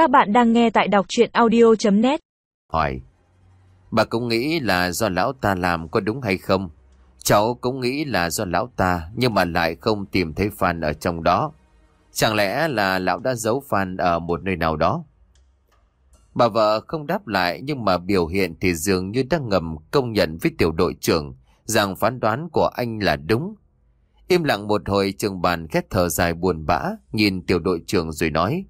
Các bạn đang nghe tại đọc chuyện audio.net Hỏi, Bà cũng nghĩ là do lão ta làm có đúng hay không? Cháu cũng nghĩ là do lão ta, nhưng mà lại không tìm thấy Phan ở trong đó. Chẳng lẽ là lão đã giấu Phan ở một nơi nào đó? Bà vợ không đáp lại, nhưng mà biểu hiện thì dường như đang ngầm công nhận với tiểu đội trưởng, rằng phán đoán của anh là đúng. Im lặng một hồi, trường bàn khét thở dài buồn bã, nhìn tiểu đội trưởng rồi nói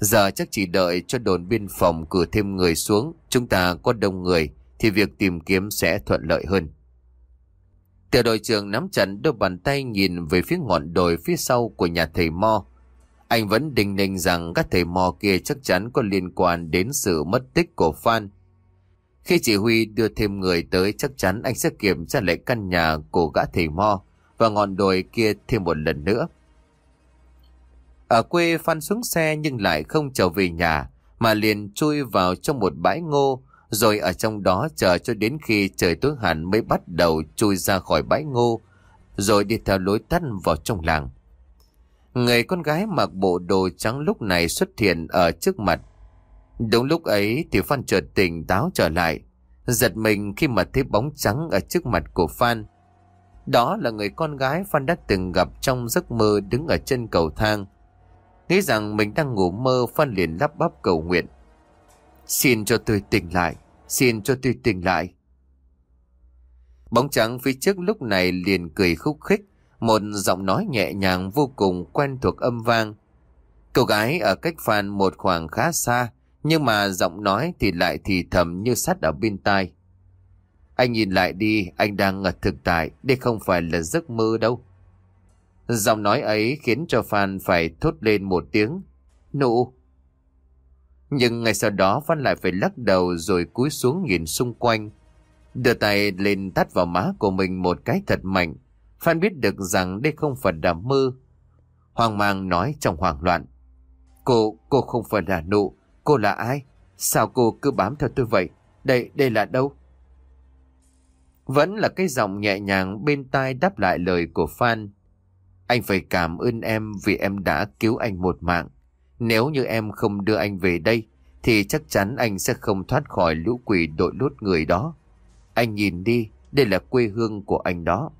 Giờ chắc chỉ đợi cho đồn biên phòng cử thêm người xuống, Chúng ta có đông người, Thì việc tìm kiếm sẽ thuận lợi hơn Tiểu đội trưởng nắm chặt đôi bàn tay nhìn về phía ngọn đồi phía sau của nhà thầy Mo. Anh vẫn đình ninh rằng các thầy Mo kia chắc chắn có liên quan đến sự mất tích của Phan. Khi chỉ huy đưa thêm người tới, chắc chắn anh sẽ kiểm tra lại căn nhà của gã thầy Mo và ngọn đồi kia thêm một lần nữa. Ở quê Phan xuống xe nhưng lại không trở về nhà mà liền chui vào trong một bãi ngô rồi ở trong đó chờ cho đến khi trời tối hẳn mới bắt đầu chui ra khỏi bãi ngô rồi đi theo lối tắt vào trong làng. Người con gái mặc bộ đồ trắng lúc này xuất hiện ở trước mặt. Đúng lúc ấy thì Phan chợt tỉnh táo trở lại, giật mình khi mà thấy bóng trắng ở trước mặt của Phan. Đó là người con gái Phan đã từng gặp trong giấc mơ đứng ở chân cầu thang. Nghĩ rằng mình đang ngủ mơ Phan liền lắp bắp cầu nguyện. Xin cho tôi tỉnh lại, xin cho tôi tỉnh lại. Bóng trắng phía trước lúc này liền cười khúc khích, một giọng nói nhẹ nhàng vô cùng quen thuộc âm vang. Cô gái ở cách Phan một khoảng khá xa, nhưng mà giọng nói thì lại thì thầm như sắt ở bên tai. Anh nhìn lại đi, anh đang ở thực tại, đây không phải là giấc mơ đâu. Giọng nói ấy khiến cho Phan phải thốt lên một tiếng. Nụ! Nhưng ngay sau đó Phan lại phải lắc đầu rồi cúi xuống nhìn xung quanh. Đưa tay lên tắt vào má của mình một cái thật mạnh. Phan biết được rằng đây không phải là mơ. Hoàng mang nói trong hoảng loạn. Cô, cô không phải là nụ. Cô là ai? Sao cô cứ bám theo tôi vậy? Đây, đây là đâu? Vẫn là cái giọng nhẹ nhàng bên tai đáp lại lời của Phan. Anh phải cảm ơn em vì em đã cứu anh một mạng. Nếu như em không đưa anh về đây, thì chắc chắn anh sẽ không thoát khỏi lũ quỷ đội lốt người đó. Anh nhìn đi, đây là quê hương của anh đó.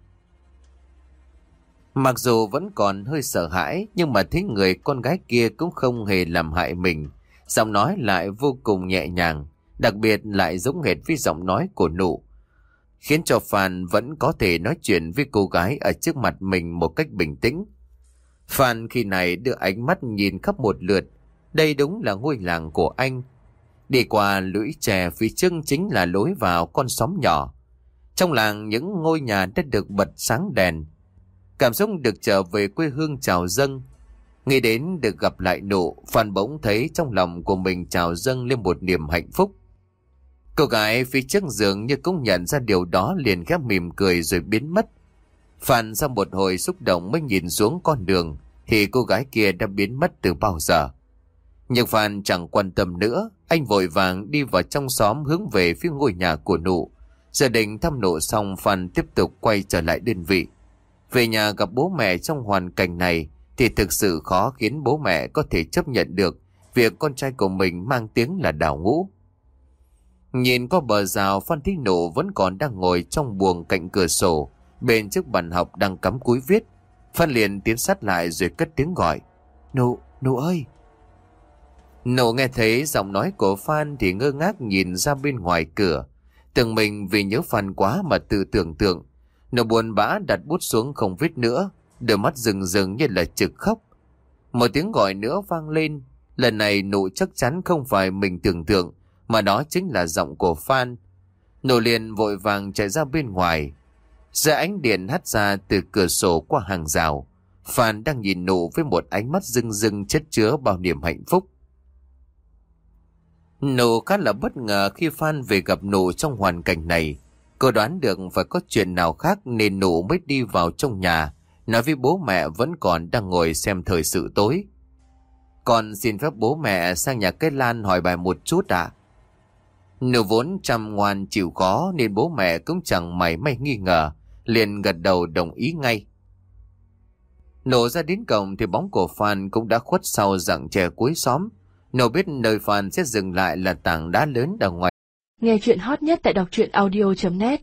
Mặc dù vẫn còn hơi sợ hãi, nhưng mà thấy người con gái kia cũng không hề làm hại mình. Giọng nói lại vô cùng nhẹ nhàng, đặc biệt lại giống hệt với giọng nói của nụ. Khiến cho Phan vẫn có thể nói chuyện với cô gái ở trước mặt mình một cách bình tĩnh. Phan khi này đưa ánh mắt nhìn khắp một lượt. Đây đúng là ngôi làng của anh. Đi qua lũy chè phía trước chính là lối vào con xóm nhỏ. Trong làng những ngôi nhà đã được bật sáng đèn. Cảm xúc được trở về quê hương trào dâng. Nghĩ đến được gặp lại nụ, Phan bỗng thấy trong lòng của mình trào dâng lên một niềm hạnh phúc. Cô gái phía trước giường như cũng nhận ra điều đó liền ghép mỉm cười rồi biến mất. Phan sau một hồi xúc động mới nhìn xuống con đường thì cô gái kia đã biến mất từ bao giờ. Nhưng Phan chẳng quan tâm nữa, anh vội vàng đi vào trong xóm hướng về phía ngôi nhà của nụ. Gia đình thăm nụ xong Phan tiếp tục quay trở lại đơn vị. Về nhà gặp bố mẹ trong hoàn cảnh này thì thực sự khó khiến bố mẹ có thể chấp nhận được việc con trai của mình mang tiếng là đào ngũ. Nhìn qua bờ rào Phan Thích Nụ vẫn còn đang ngồi trong buồng cạnh cửa sổ bên trước bàn học đang cắm cúi viết. Phan liền tiến sát lại rồi cất tiếng gọi. Nụ, nụ ơi! Nụ nghe thấy giọng nói của Phan thì ngơ ngác nhìn ra bên ngoài cửa. Tưởng mình vì nhớ Phan quá mà tự tưởng tượng. Nụ buồn bã đặt bút xuống không viết nữa. Đôi mắt rừng rừng như là trực khóc. Một tiếng gọi nữa vang lên. Lần này nụ chắc chắn không phải mình tưởng tượng mà đó chính là giọng của Phan. Nô liền vội vàng chạy ra bên ngoài. Giờ ánh điện hắt ra từ cửa sổ qua hàng rào. Phan đang nhìn nụ với một ánh mắt rưng rưng chất chứa bao niềm hạnh phúc. Nụ khá là bất ngờ khi Phan về gặp nụ trong hoàn cảnh này. Cô đoán được phải có chuyện nào khác nên nụ mới đi vào trong nhà, nói với bố mẹ vẫn còn đang ngồi xem thời sự tối. Con xin phép bố mẹ sang nhà cái Lan hỏi bài một chút ạ nếu vốn chăm ngoan chịu khó nên bố mẹ cũng chẳng mảy may nghi ngờ, liền gật đầu đồng ý ngay. Nổ ra đến cổng thì bóng của Phan cũng đã khuất sau rặng tre cuối xóm. Nổ biết nơi Phan sẽ dừng lại là tảng đá lớn ở ngoài. Nghe chuyện hot nhất tại đọc truyện audio.net